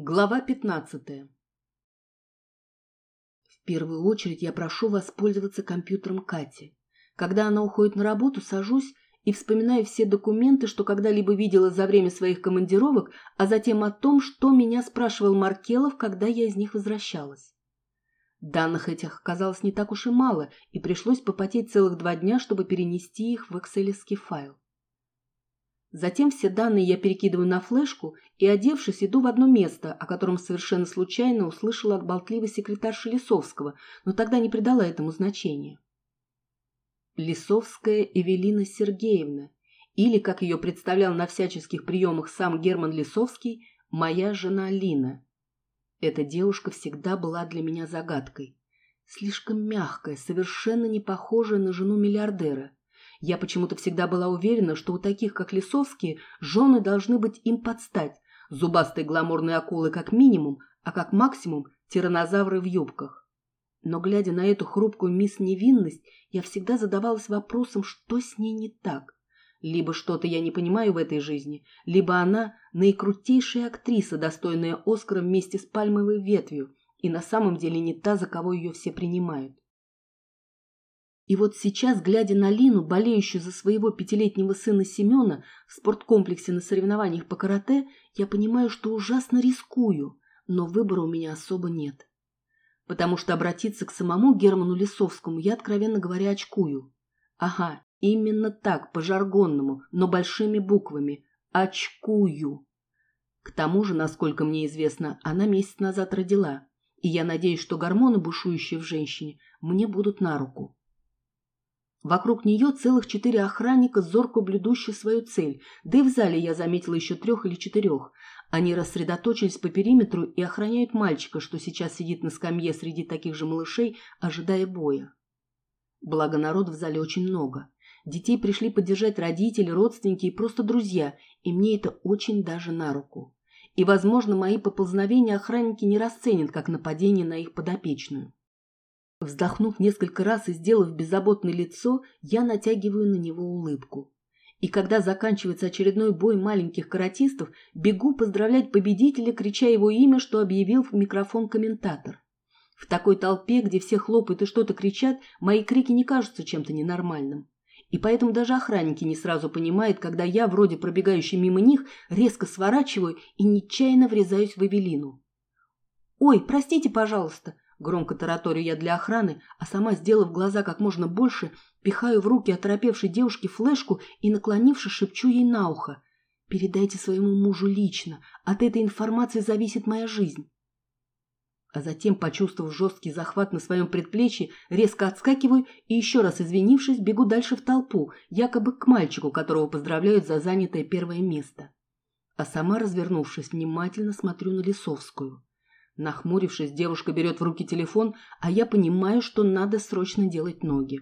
Глава пятнадцатая. В первую очередь я прошу воспользоваться компьютером Кати. Когда она уходит на работу, сажусь и вспоминаю все документы, что когда-либо видела за время своих командировок, а затем о том, что меня спрашивал Маркелов, когда я из них возвращалась. Данных этих оказалось не так уж и мало, и пришлось попотеть целых два дня, чтобы перенести их в экселевский файл. Затем все данные я перекидываю на флешку и, одевшись, иду в одно место, о котором совершенно случайно услышала от болтливой секретарши Лисовского, но тогда не придала этому значения. Лисовская Эвелина Сергеевна, или, как ее представлял на всяческих приемах сам Герман Лисовский, моя жена Лина. Эта девушка всегда была для меня загадкой. Слишком мягкая, совершенно не похожая на жену миллиардера – я почему-то всегда была уверена, что у таких, как Лисовские, жены должны быть им подстать. Зубастые гламурные акулы как минимум, а как максимум тиранозавры в юбках. Но, глядя на эту хрупкую мисс Невинность, я всегда задавалась вопросом, что с ней не так. Либо что-то я не понимаю в этой жизни, либо она наикрутейшая актриса, достойная Оскара вместе с пальмовой ветвью, и на самом деле не та, за кого ее все принимают. И вот сейчас, глядя на Лину, болеющую за своего пятилетнего сына Семена в спорткомплексе на соревнованиях по карате, я понимаю, что ужасно рискую, но выбора у меня особо нет. Потому что обратиться к самому Герману Лисовскому я, откровенно говоря, очкую. Ага, именно так, по-жаргонному, но большими буквами. Очкую. К тому же, насколько мне известно, она месяц назад родила, и я надеюсь, что гормоны, бушующие в женщине, мне будут на руку. Вокруг нее целых четыре охранника, зорко блюдущие свою цель, да и в зале я заметила еще трех или четырех. Они рассредоточились по периметру и охраняют мальчика, что сейчас сидит на скамье среди таких же малышей, ожидая боя. Благо народ в зале очень много. Детей пришли поддержать родители, родственники и просто друзья, и мне это очень даже на руку. И, возможно, мои поползновения охранники не расценят как нападение на их подопечную. Вздохнув несколько раз и сделав беззаботное лицо, я натягиваю на него улыбку. И когда заканчивается очередной бой маленьких каратистов, бегу поздравлять победителя, крича его имя, что объявил в микрофон комментатор. В такой толпе, где все хлопают и что-то кричат, мои крики не кажутся чем-то ненормальным. И поэтому даже охранники не сразу понимают, когда я, вроде пробегающий мимо них, резко сворачиваю и нечаянно врезаюсь в Эвелину. «Ой, простите, пожалуйста!» Громко тараторю я для охраны, а сама, сделав глаза как можно больше, пихаю в руки оторопевшей девушке флешку и, наклонившись, шепчу ей на ухо. «Передайте своему мужу лично. От этой информации зависит моя жизнь». А затем, почувствовав жесткий захват на своем предплечье, резко отскакиваю и, еще раз извинившись, бегу дальше в толпу, якобы к мальчику, которого поздравляют за занятое первое место. А сама, развернувшись, внимательно смотрю на Лисовскую. Нахмурившись, девушка берет в руки телефон, а я понимаю, что надо срочно делать ноги.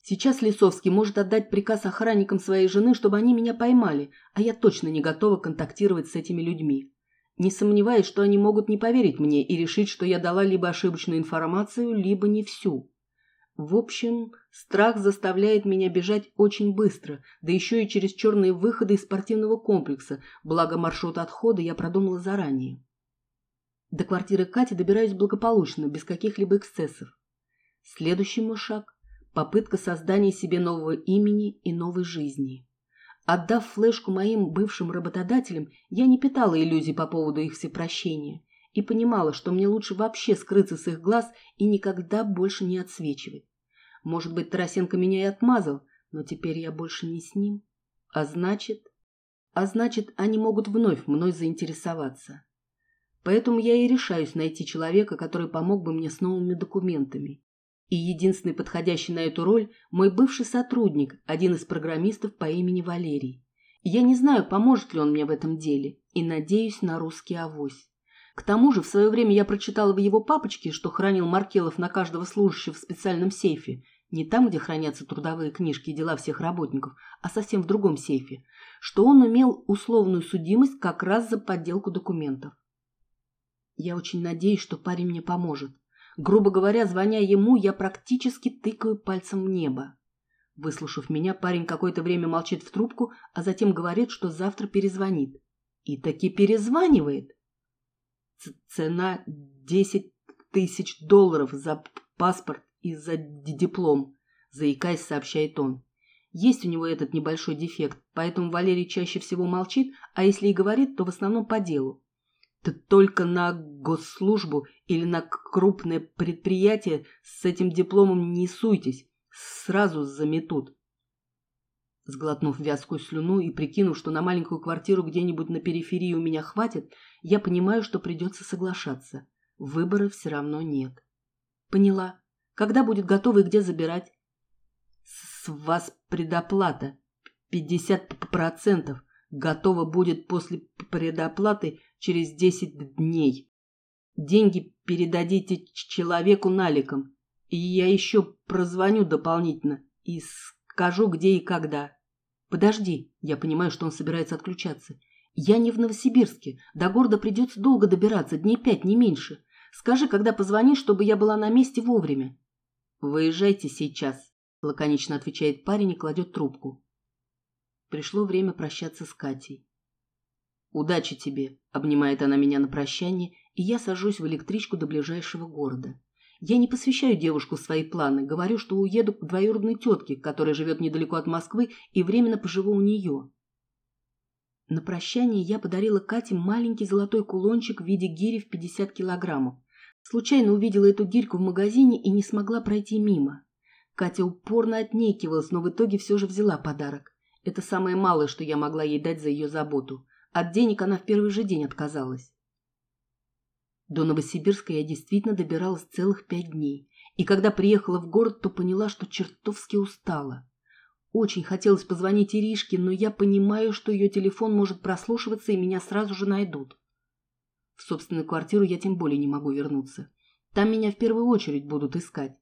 Сейчас Лисовский может отдать приказ охранникам своей жены, чтобы они меня поймали, а я точно не готова контактировать с этими людьми. Не сомневаюсь, что они могут не поверить мне и решить, что я дала либо ошибочную информацию, либо не всю. В общем, страх заставляет меня бежать очень быстро, да еще и через черные выходы из спортивного комплекса, благо маршрут отхода я продумала заранее. До квартиры Кати добираюсь благополучно, без каких-либо эксцессов. Следующий мой шаг – попытка создания себе нового имени и новой жизни. Отдав флешку моим бывшим работодателям, я не питала иллюзий по поводу их всепрощения и понимала, что мне лучше вообще скрыться с их глаз и никогда больше не отсвечивать. Может быть, Тарасенко меня и отмазал, но теперь я больше не с ним. А значит... А значит, они могут вновь мной заинтересоваться. Поэтому я и решаюсь найти человека, который помог бы мне с новыми документами. И единственный подходящий на эту роль – мой бывший сотрудник, один из программистов по имени Валерий. Я не знаю, поможет ли он мне в этом деле, и надеюсь на русский авось. К тому же в свое время я прочитала в его папочке, что хранил Маркелов на каждого служащего в специальном сейфе, не там, где хранятся трудовые книжки и дела всех работников, а совсем в другом сейфе, что он имел условную судимость как раз за подделку документов. Я очень надеюсь, что парень мне поможет. Грубо говоря, звоня ему, я практически тыкаю пальцем в небо. Выслушав меня, парень какое-то время молчит в трубку, а затем говорит, что завтра перезвонит. И таки перезванивает. цена десять тысяч долларов за паспорт и за диплом, заикаясь, сообщает он. Есть у него этот небольшой дефект, поэтому Валерий чаще всего молчит, а если и говорит, то в основном по делу. Только на госслужбу или на крупное предприятие с этим дипломом не суйтесь, сразу заметут. Сглотнув вязкую слюну и прикинув, что на маленькую квартиру где-нибудь на периферии у меня хватит, я понимаю, что придется соглашаться. Выбора все равно нет. Поняла. Когда будет готово и где забирать? С вас предоплата. 50%. Готово будет после предоплаты через 10 дней. Деньги передадите человеку наликом. И я еще прозвоню дополнительно и скажу, где и когда. Подожди, я понимаю, что он собирается отключаться. Я не в Новосибирске. До города придется долго добираться, дней пять, не меньше. Скажи, когда позвонишь, чтобы я была на месте вовремя. Выезжайте сейчас, лаконично отвечает парень и кладет трубку. Пришло время прощаться с Катей. «Удачи тебе!» – обнимает она меня на прощание, и я сажусь в электричку до ближайшего города. Я не посвящаю девушку свои планы, говорю, что уеду к двоюродной тетке, которая живет недалеко от Москвы, и временно поживу у нее. На прощание я подарила Кате маленький золотой кулончик в виде гири в 50 килограммов. Случайно увидела эту гирьку в магазине и не смогла пройти мимо. Катя упорно отнекивалась, но в итоге все же взяла подарок. Это самое малое, что я могла ей дать за ее заботу. От денег она в первый же день отказалась. До Новосибирска я действительно добиралась целых пять дней. И когда приехала в город, то поняла, что чертовски устала. Очень хотелось позвонить Иришке, но я понимаю, что ее телефон может прослушиваться и меня сразу же найдут. В собственную квартиру я тем более не могу вернуться. Там меня в первую очередь будут искать.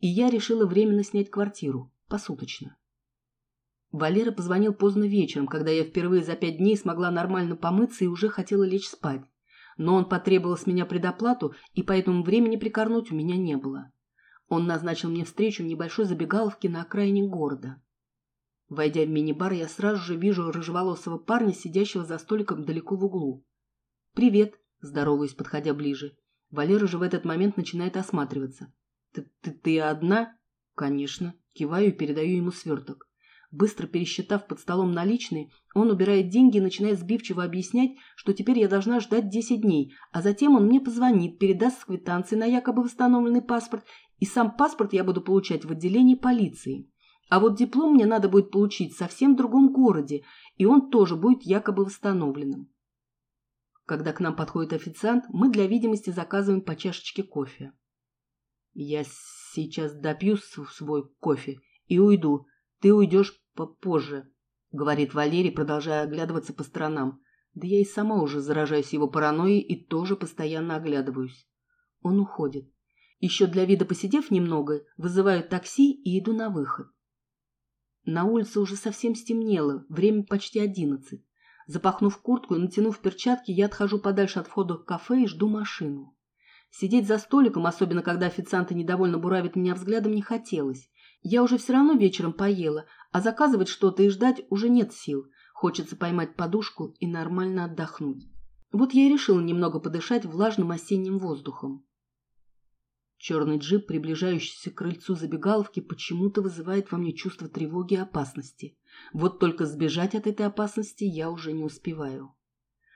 И я решила временно снять квартиру, посуточно. Валера позвонил поздно вечером, когда я впервые за пять дней смогла нормально помыться и уже хотела лечь спать. Но он потребовал с меня предоплату, и поэтому времени прикорнуть у меня не было. Он назначил мне встречу в небольшой забегаловке на окраине города. Войдя в мини-бар, я сразу же вижу рыжеволосого парня, сидящего за столиком далеко в углу. «Привет», – здороваюсь, подходя ближе. Валера же в этот момент начинает осматриваться. «Ты, ты, ты одна?» «Конечно». Киваю и передаю ему сверток. Быстро пересчитав под столом наличные, он убирает деньги и начинает сбивчиво объяснять, что теперь я должна ждать 10 дней, а затем он мне позвонит, передаст квитанции на якобы восстановленный паспорт, и сам паспорт я буду получать в отделении полиции. А вот диплом мне надо будет получить в совсем другом городе, и он тоже будет якобы восстановленным. Когда к нам подходит официант, мы для видимости заказываем по чашечке кофе. Я сейчас допью свой кофе и уйду, ты уйдешь попозже, говорит Валерий, продолжая оглядываться по сторонам. Да я и сама уже заражаюсь его паранойей и тоже постоянно оглядываюсь. Он уходит. Еще для вида посидев немного, вызываю такси и иду на выход. На улице уже совсем стемнело, время почти одиннадцать. Запахнув куртку и натянув перчатки, я отхожу подальше от входа в кафе и жду машину. Сидеть за столиком, особенно когда официанты недовольно буравят меня взглядом, не хотелось. Я уже все равно вечером поела, а заказывать что-то и ждать уже нет сил. Хочется поймать подушку и нормально отдохнуть. Вот я и решила немного подышать влажным осенним воздухом. Черный джип, приближающийся к крыльцу забегаловки, почему-то вызывает во мне чувство тревоги и опасности. Вот только сбежать от этой опасности я уже не успеваю.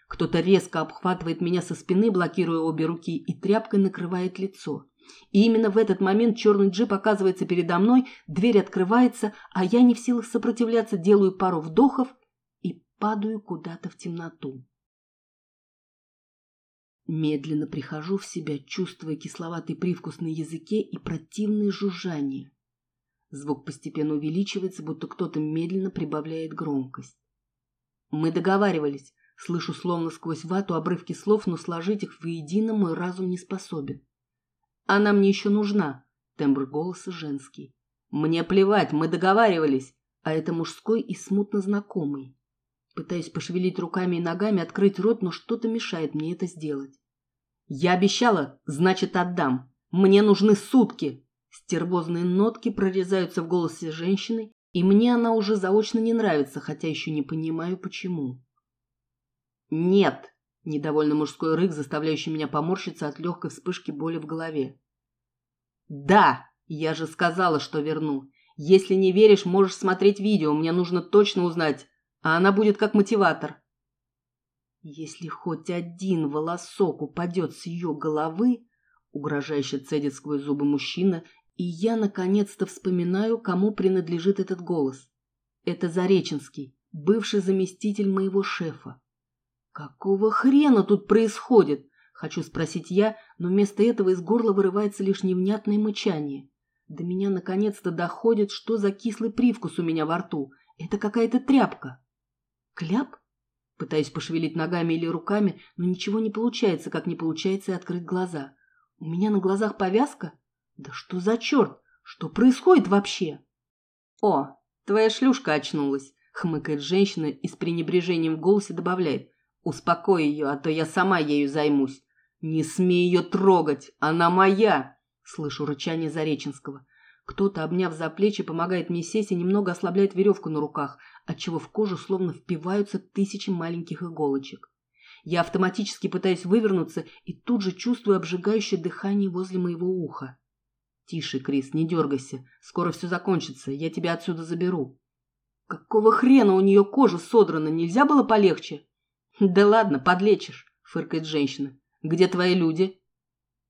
Кто-то резко обхватывает меня со спины, блокируя обе руки, и тряпкой накрывает лицо. И именно в этот момент черный джип оказывается передо мной, дверь открывается, а я не в силах сопротивляться, делаю пару вдохов и падаю куда-то в темноту. Медленно прихожу в себя, чувствуя кисловатый привкус на языке и противное жужжание. Звук постепенно увеличивается, будто кто-то медленно прибавляет громкость. Мы договаривались. Слышу словно сквозь вату обрывки слов, но сложить их воедино мой разум не способен. Она мне еще нужна. Тембр голоса женский. Мне плевать, мы договаривались. А это мужской и смутно знакомый. Пытаюсь пошевелить руками и ногами, открыть рот, но что-то мешает мне это сделать. Я обещала, значит отдам. Мне нужны сутки. Стервозные нотки прорезаются в голосе женщины, и мне она уже заочно не нравится, хотя еще не понимаю, почему. Нет, Недовольный мужской рык, заставляющий меня поморщиться от легкой вспышки боли в голове. «Да! Я же сказала, что верну. Если не веришь, можешь смотреть видео, мне нужно точно узнать, а она будет как мотиватор». Если хоть один волосок упадет с ее головы, угрожающе цедит сквозь зубы мужчина, и я наконец-то вспоминаю, кому принадлежит этот голос. Это Зареченский, бывший заместитель моего шефа. Какого хрена тут происходит? Хочу спросить я, но вместо этого из горла вырывается лишь невнятное мычание. До меня наконец-то доходит, что за кислый привкус у меня во рту. Это какая-то тряпка. Кляп? Пытаюсь пошевелить ногами или руками, но ничего не получается, как не получается и открыть глаза. У меня на глазах повязка? Да что за черт? Что происходит вообще? О, твоя шлюшка очнулась, хмыкает женщина и с пренебрежением в голосе добавляет. Успокой ее, а то я сама ею займусь. Не смей ее трогать, она моя, слышу рычание Зареченского. Кто-то, обняв за плечи, помогает мне сесть и немного ослабляет веревку на руках, отчего в кожу словно впиваются тысячи маленьких иголочек. Я автоматически пытаюсь вывернуться и тут же чувствую обжигающее дыхание возле моего уха. «Тише, Крис, не дергайся. Скоро все закончится. Я тебя отсюда заберу». «Какого хрена у нее кожа содрана? Нельзя было полегче?» «Да ладно, подлечишь», — фыркает женщина. «Где твои люди?»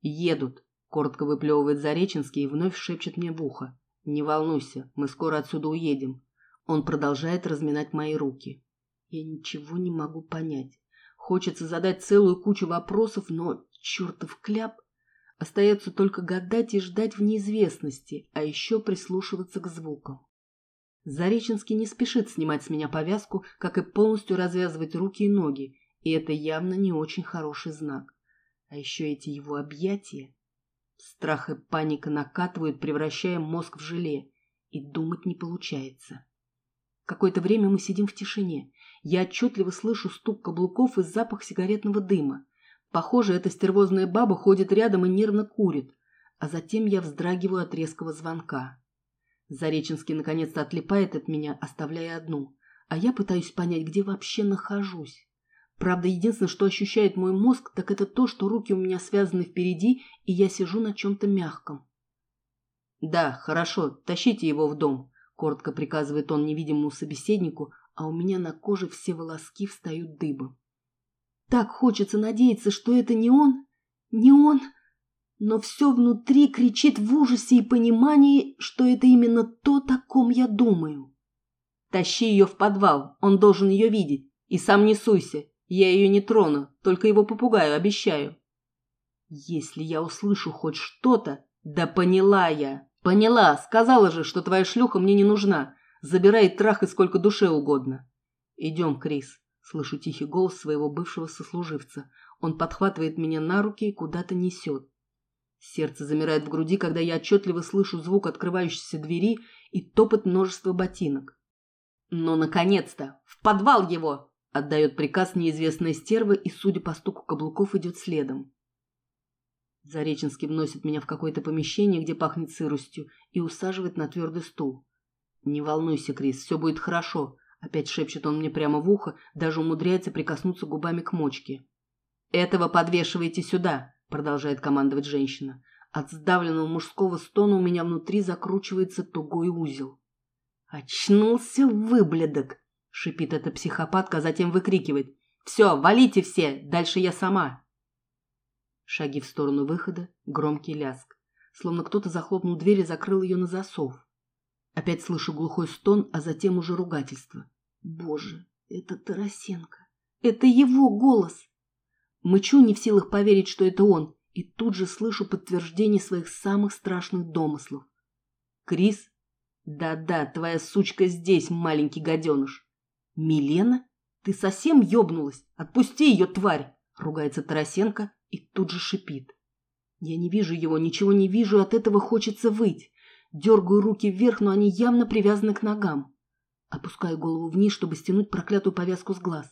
«Едут», — коротко выплевывает Зареченский и вновь шепчет мне в ухо. «Не волнуйся, мы скоро отсюда уедем». Он продолжает разминать мои руки. Я ничего не могу понять. Хочется задать целую кучу вопросов, но чертов кляп Остается только гадать и ждать в неизвестности, а еще прислушиваться к звукам. Зареченский не спешит снимать с меня повязку, как и полностью развязывать руки и ноги, и это явно не очень хороший знак. А еще эти его объятия. Страх и паника накатывают, превращая мозг в желе, и думать не получается. Какое-то время мы сидим в тишине. Я отчетливо слышу стук каблуков и запах сигаретного дыма. Похоже, эта стервозная баба ходит рядом и нервно курит, а затем я вздрагиваю от резкого звонка. Зареченский наконец-то отлипает от меня, оставляя одну, а я пытаюсь понять, где вообще нахожусь. Правда, единственное, что ощущает мой мозг, так это то, что руки у меня связаны впереди, и я сижу на чем-то мягком. «Да, хорошо, тащите его в дом», — коротко приказывает он невидимому собеседнику, а у меня на коже все волоски встают дыбом. Так хочется надеяться, что это не он, не он, но все внутри кричит в ужасе и понимании, что это именно то, о ком я думаю. Тащи ее в подвал, он должен ее видеть. И сам не суйся, я ее не трону, только его попугаю, обещаю. Если я услышу хоть что-то, да поняла я, поняла, сказала же, что твоя шлюха мне не нужна. Забирай трах и сколько душе угодно. Идем, Крис. Слышу тихий голос своего бывшего сослуживца. Он подхватывает меня на руки и куда-то несет. Сердце замирает в груди, когда я отчетливо слышу звук открывающейся двери и топот множества ботинок. «Ну, наконец-то! В подвал его!» — отдает приказ неизвестная стерва и, судя по стуку каблуков, идет следом. Зареченский вносит меня в какое-то помещение, где пахнет сыростью, и усаживает на твердый стул. «Не волнуйся, Крис, все будет хорошо. Опять шепчет он мне прямо в ухо, даже умудряется прикоснуться губами к мочке. «Этого подвешивайте сюда», — продолжает командовать женщина. От сдавленного мужского стона у меня внутри закручивается тугой узел. «Очнулся выблядок!» — шипит эта психопатка, а затем выкрикивает. «Все, валите все! Дальше я сама!» Шаги в сторону выхода, громкий ляск. Словно кто-то захлопнул дверь и закрыл ее на засов. Опять слышу глухой стон, а затем уже ругательство. Боже, это Тарасенко. Это его голос. Мычу не в силах поверить, что это он, и тут же слышу подтверждение своих самых страшных домыслов. Крис? Да-да, твоя сучка здесь, маленький гаденыш. Милена? Ты совсем ёбнулась? Отпусти ее, тварь! Ругается Тарасенко и тут же шипит. Я не вижу его, ничего не вижу, от этого хочется выть. Дергаю руки вверх, но они явно привязаны к ногам. Опускаю голову вниз, чтобы стянуть проклятую повязку с глаз.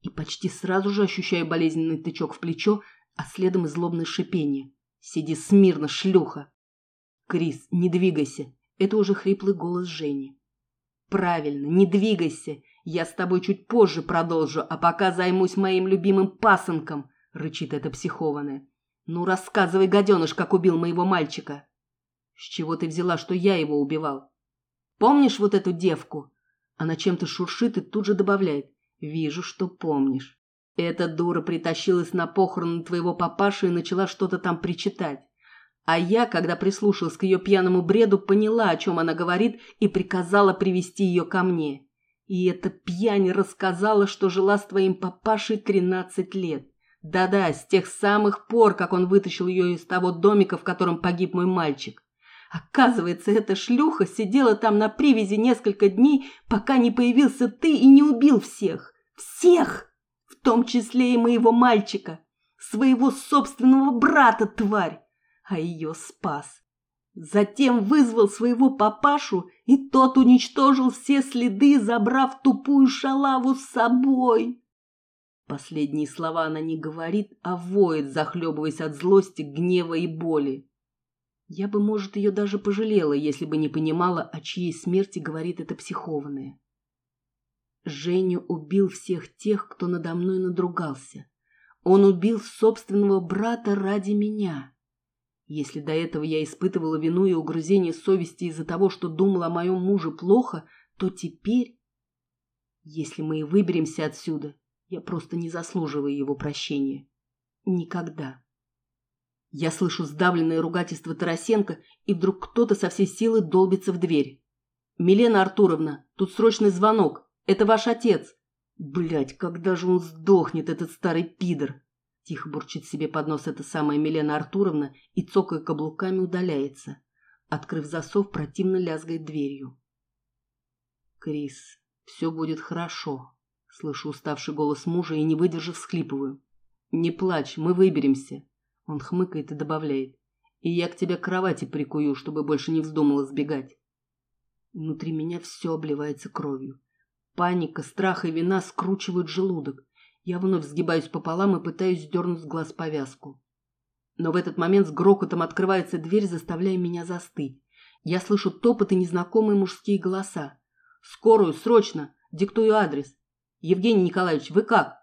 И почти сразу же ощущаю болезненный тычок в плечо, а следом и злобное шипение. «Сиди смирно, шлюха!» «Крис, не двигайся!» Это уже хриплый голос Жени. «Правильно, не двигайся! Я с тобой чуть позже продолжу, а пока займусь моим любимым пасынком, рычит эта психованная. Ну, рассказывай, гаденыш, как убил моего мальчика. С чего ты взяла, что я его убивал? Помнишь вот эту девку? Она чем-то шуршит и тут же добавляет. Вижу, что помнишь. Эта дура притащилась на похороны твоего папаши и начала что-то там причитать. А я, когда прислушалась к ее пьяному бреду, поняла, о чем она говорит, и приказала привести ее ко мне. И эта пьянь рассказала, что жила с твоим папашей тринадцать лет. Да-да, с тех самых пор, как он вытащил ее из того домика, в котором погиб мой мальчик. Оказывается, эта шлюха сидела там на привязи несколько дней, пока не появился ты и не убил всех. Всех! В том числе и моего мальчика. Своего собственного брата, тварь а ее спас. Затем вызвал своего папашу, и тот уничтожил все следы, забрав тупую шалаву с собой. Последние слова она не говорит, а воет, захлебываясь от злости, гнева и боли. Я бы, может, ее даже пожалела, если бы не понимала, о чьей смерти говорит эта психованная. Женю убил всех тех, кто надо мной надругался. Он убил собственного брата ради меня. Если до этого я испытывала вину и угрызение совести из-за того, что думала о моем муже плохо, то теперь, если мы и выберемся отсюда, я просто не заслуживаю его прощения. Никогда. Я слышу сдавленное ругательство Тарасенко, и вдруг кто-то со всей силы долбится в дверь. «Милена Артуровна, тут срочный звонок. Это ваш отец». Блять, когда же он сдохнет, этот старый пидор? Тихо бурчит себе под нос эта самая Милена Артуровна и, цокая каблуками, удаляется. Открыв засов, противно лязгает дверью. «Крис, все будет хорошо», — слышу уставший голос мужа и, не выдержав, всхлипываю. «Не плачь, мы выберемся», — он хмыкает и добавляет. «И я к тебе кровати прикую, чтобы больше не вздумала сбегать». Внутри меня все обливается кровью. Паника, страх и вина скручивают желудок. Я вновь сгибаюсь пополам и пытаюсь сдернуть с глаз повязку. Но в этот момент с грохотом открывается дверь, заставляя меня застыть. Я слышу топот и незнакомые мужские голоса. «Скорую, срочно! Диктую адрес!» «Евгений Николаевич, вы как?»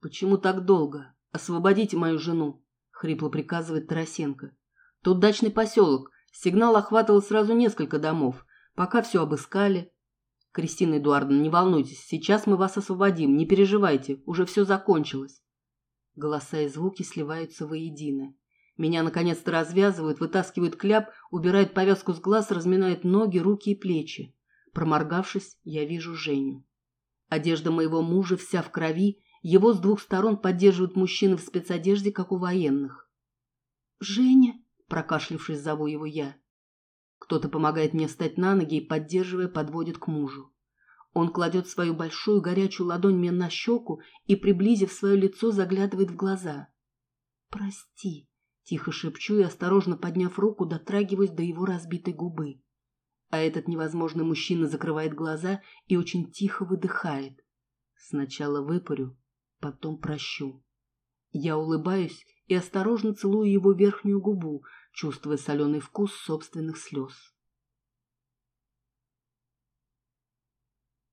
«Почему так долго? Освободите мою жену!» — хрипло приказывает Тарасенко. «Тут дачный поселок. Сигнал охватывал сразу несколько домов. Пока все обыскали, Кристина Эдуардовна, не волнуйтесь, сейчас мы вас освободим, не переживайте, уже все закончилось. Голоса и звуки сливаются воедино. Меня наконец-то развязывают, вытаскивают кляп, убирают повязку с глаз, разминают ноги, руки и плечи. Проморгавшись, я вижу Женю. Одежда моего мужа вся в крови, его с двух сторон поддерживают мужчины в спецодежде, как у военных. «Женя!» – прокашлившись, зову его я. Кто-то помогает мне встать на ноги и, поддерживая, подводит к мужу. Он кладет свою большую горячую ладонь мне на щеку и, приблизив свое лицо, заглядывает в глаза. «Прости», — тихо шепчу и, осторожно подняв руку, дотрагиваюсь до его разбитой губы. А этот невозможный мужчина закрывает глаза и очень тихо выдыхает. Сначала выпарю, потом прощу. Я улыбаюсь и осторожно целую его верхнюю губу, чувствуя соленый вкус собственных слез.